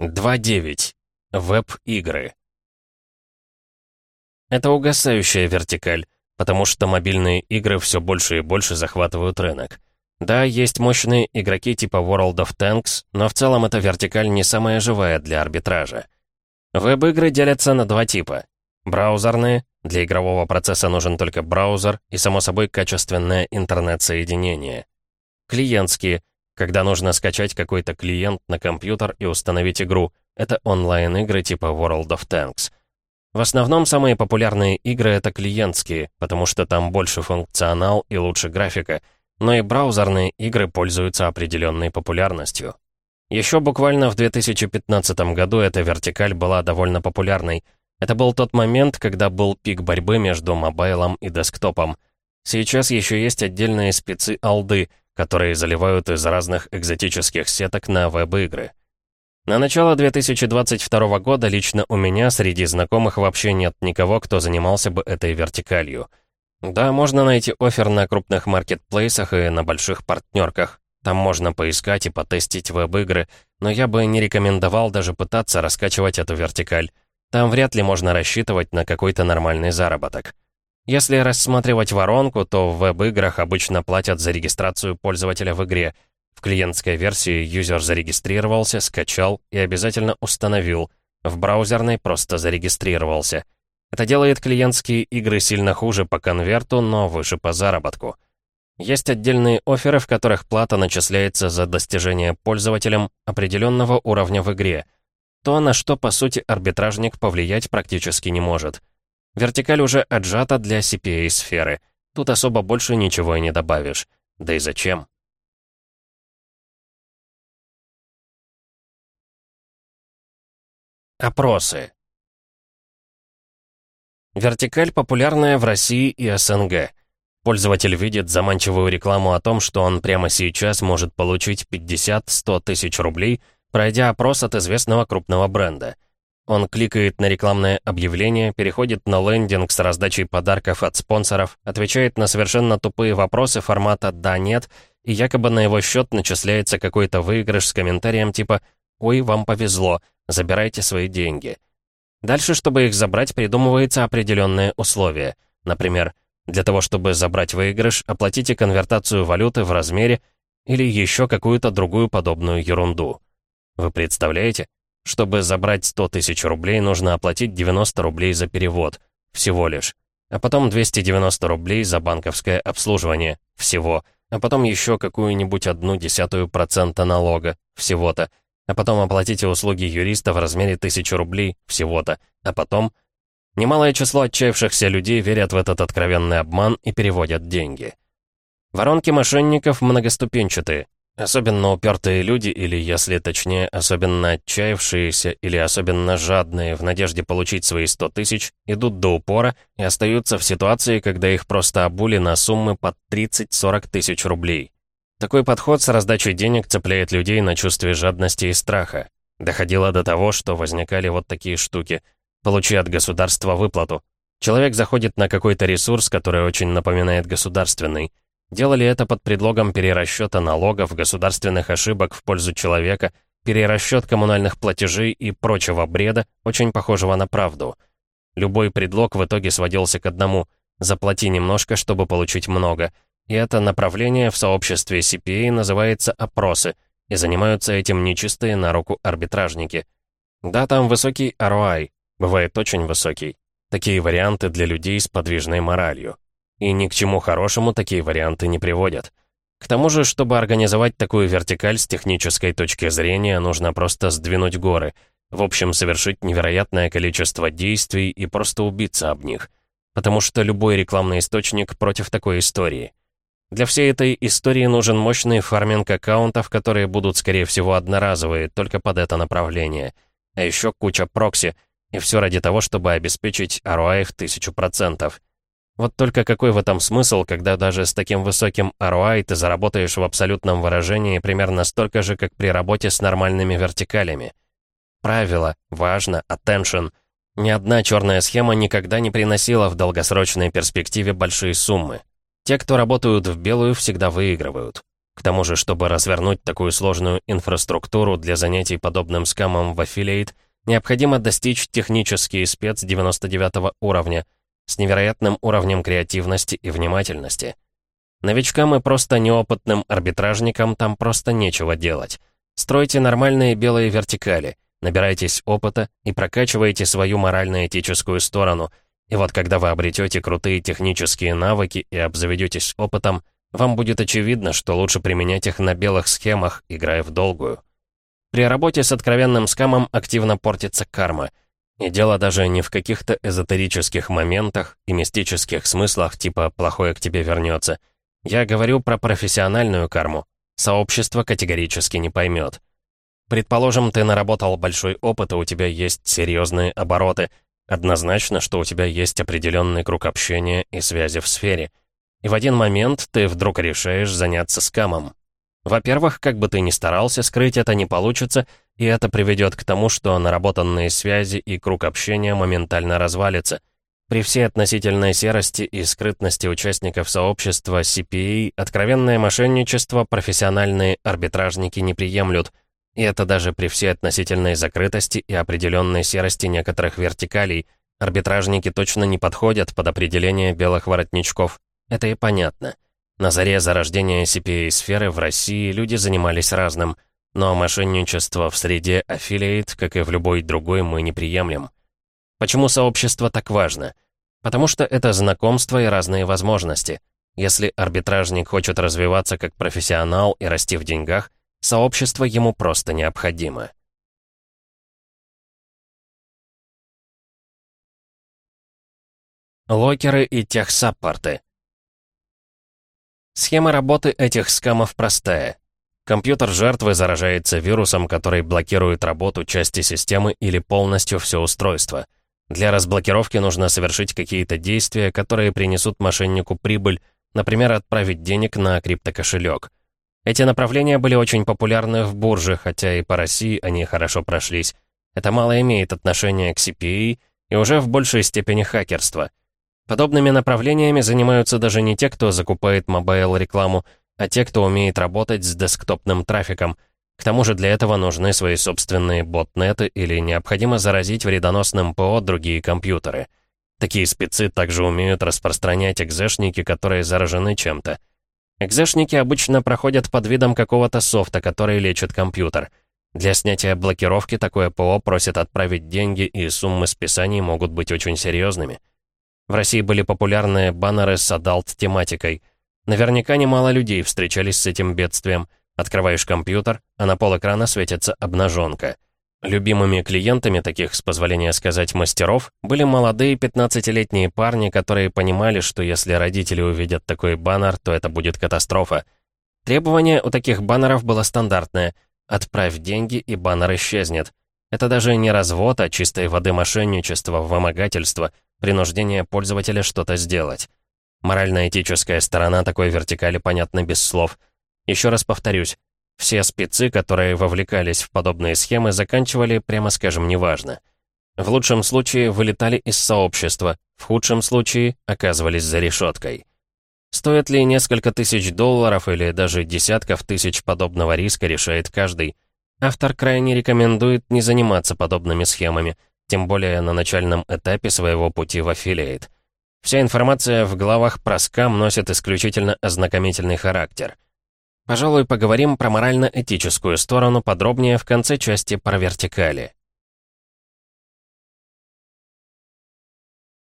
2.9. Веб-игры. Это угасающая вертикаль, потому что мобильные игры все больше и больше захватывают рынок. Да, есть мощные игроки типа World of Tanks, но в целом эта вертикаль не самая живая для арбитража. Веб-игры делятся на два типа. Браузерные, для игрового процесса нужен только браузер и, само собой, качественное интернет-соединение. Клиентские, когда нужно скачать какой-то клиент на компьютер и установить игру. Это онлайн-игры типа World of Tanks. В основном самые популярные игры это клиентские, потому что там больше функционал и лучше графика, но и браузерные игры пользуются определенной популярностью. Еще буквально в 2015 году эта вертикаль была довольно популярной. Это был тот момент, когда был пик борьбы между мобайлом и десктопом. Сейчас еще есть отдельные спецы-алды, которые заливают из разных экзотических сеток на веб-игры. На начало 2022 года лично у меня среди знакомых вообще нет никого, кто занимался бы этой вертикалью. Да, можно найти офер на крупных маркетплейсах и на больших партнерках. Там можно поискать и потестить веб-игры, но я бы не рекомендовал даже пытаться раскачивать эту вертикаль. Там вряд ли можно рассчитывать на какой-то нормальный заработок. Если рассматривать воронку, то в веб-играх обычно платят за регистрацию пользователя в игре. В клиентской версии юзер зарегистрировался, скачал и обязательно установил. В браузерной просто зарегистрировался. Это делает клиентские игры сильно хуже по конверту, но выше по заработку. Есть отдельные оферы, в которых плата начисляется за достижение пользователям определенного уровня в игре. То, на что, по сути, арбитражник повлиять практически не может. Вертикаль уже отжата для CPA-сферы. Тут особо больше ничего и не добавишь. Да и зачем? Опросы. Вертикаль популярная в России и СНГ. Пользователь видит заманчивую рекламу о том, что он прямо сейчас может получить 50-100 тысяч рублей, пройдя опрос от известного крупного бренда – он кликает на рекламное объявление, переходит на лендинг с раздачей подарков от спонсоров, отвечает на совершенно тупые вопросы формата «да-нет», и якобы на его счет начисляется какой-то выигрыш с комментарием типа «Ой, вам повезло, забирайте свои деньги». Дальше, чтобы их забрать, придумывается определенные условия. Например, для того, чтобы забрать выигрыш, оплатите конвертацию валюты в размере или еще какую-то другую подобную ерунду. Вы представляете? Чтобы забрать 100 тысяч рублей, нужно оплатить 90 рублей за перевод. Всего лишь. А потом 290 рублей за банковское обслуживание. Всего. А потом еще какую-нибудь одну десятую процента налога. Всего-то. А потом оплатите услуги юриста в размере 1000 рублей. Всего-то. А потом... Немалое число отчаявшихся людей верят в этот откровенный обман и переводят деньги. Воронки мошенников многоступенчатые. Особенно упертые люди, или, если точнее, особенно отчаявшиеся или особенно жадные в надежде получить свои 100 тысяч, идут до упора и остаются в ситуации, когда их просто обули на суммы под 30-40 тысяч рублей. Такой подход с раздачей денег цепляет людей на чувстве жадности и страха. Доходило до того, что возникали вот такие штуки. Получи от государства выплату. Человек заходит на какой-то ресурс, который очень напоминает государственный. Делали это под предлогом перерасчета налогов, государственных ошибок в пользу человека, перерасчет коммунальных платежей и прочего бреда, очень похожего на правду. Любой предлог в итоге сводился к одному – заплати немножко, чтобы получить много. И это направление в сообществе CPA называется опросы, и занимаются этим нечистые на руку арбитражники. Да, там высокий ROI, бывает очень высокий. Такие варианты для людей с подвижной моралью. И ни к чему хорошему такие варианты не приводят. К тому же, чтобы организовать такую вертикаль с технической точки зрения, нужно просто сдвинуть горы. В общем, совершить невероятное количество действий и просто убиться об них. Потому что любой рекламный источник против такой истории. Для всей этой истории нужен мощный фарминг аккаунтов, которые будут, скорее всего, одноразовые, только под это направление. А еще куча прокси, и все ради того, чтобы обеспечить ROI в 1000%. Вот только какой в этом смысл, когда даже с таким высоким ROI ты заработаешь в абсолютном выражении примерно столько же, как при работе с нормальными вертикалями? Правило, важно, attention. Ни одна черная схема никогда не приносила в долгосрочной перспективе большие суммы. Те, кто работают в белую, всегда выигрывают. К тому же, чтобы развернуть такую сложную инфраструктуру для занятий подобным скамом в Affiliate, необходимо достичь технический спец 99 уровня с невероятным уровнем креативности и внимательности. Новичкам и просто неопытным арбитражникам там просто нечего делать. Стройте нормальные белые вертикали, набирайтесь опыта и прокачивайте свою морально-этическую сторону. И вот когда вы обретете крутые технические навыки и обзаведетесь опытом, вам будет очевидно, что лучше применять их на белых схемах, играя в долгую. При работе с откровенным скамом активно портится карма. И дело даже не в каких-то эзотерических моментах и мистических смыслах, типа «плохое к тебе вернется». Я говорю про профессиональную карму. Сообщество категорически не поймет. Предположим, ты наработал большой опыт, и у тебя есть серьезные обороты. Однозначно, что у тебя есть определенный круг общения и связи в сфере — и в один момент ты вдруг решаешь заняться скамом. Во-первых, как бы ты ни старался, скрыть это не получится, и это приведет к тому, что наработанные связи и круг общения моментально развалится. При всей относительной серости и скрытности участников сообщества CPA откровенное мошенничество профессиональные арбитражники не приемлют, и это даже при всей относительной закрытости и определенной серости некоторых вертикалей. Арбитражники точно не подходят под определение белых воротничков. Это и понятно. На заре зарождения CPA-сферы в России люди занимались разным, но мошенничество в среде аффилиейт, как и в любой другой, мы не приемлем. Почему сообщество так важно? Потому что это знакомство и разные возможности. Если арбитражник хочет развиваться как профессионал и расти в деньгах, сообщество ему просто необходимо. Локеры и техсаппорты. Схема работы этих скамов простая. Компьютер жертвы заражается вирусом, который блокирует работу части системы или полностью все устройство. Для разблокировки нужно совершить какие-то действия, которые принесут мошеннику прибыль, например, отправить денег на криптокошелек. Эти направления были очень популярны в бурже, хотя и по России они хорошо прошлись. Это мало имеет отношения к CPA и уже в большей степени хакерство — Подобными направлениями занимаются даже не те, кто закупает мобайл-рекламу, а те, кто умеет работать с десктопным трафиком. К тому же для этого нужны свои собственные ботнеты или необходимо заразить вредоносным ПО другие компьютеры. Такие спецы также умеют распространять экзешники, которые заражены чем-то. Экзешники обычно проходят под видом какого-то софта, который лечит компьютер. Для снятия блокировки такое ПО просит отправить деньги, и суммы списаний могут быть очень серьезными. В России были популярны баннеры с адалт-тематикой. Наверняка немало людей встречались с этим бедствием. Открываешь компьютер, а на пол экрана светится обнаженка. Любимыми клиентами таких, с позволения сказать, мастеров, были молодые 15-летние парни, которые понимали, что если родители увидят такой баннер, то это будет катастрофа. Требование у таких баннеров было стандартное — «Отправь деньги, и баннер исчезнет». Это даже не развод, а чистой воды мошенничество, вымогательство, принуждение пользователя что-то сделать. Морально-этическая сторона такой вертикали понятна без слов. Еще раз повторюсь, все спецы, которые вовлекались в подобные схемы, заканчивали, прямо скажем, неважно. В лучшем случае вылетали из сообщества, в худшем случае оказывались за решеткой. Стоит ли несколько тысяч долларов или даже десятков тысяч подобного риска, решает каждый. Автор крайне рекомендует не заниматься подобными схемами, тем более на начальном этапе своего пути в аффилиейт. Вся информация в главах про скам носит исключительно ознакомительный характер. Пожалуй, поговорим про морально-этическую сторону подробнее в конце части про вертикали.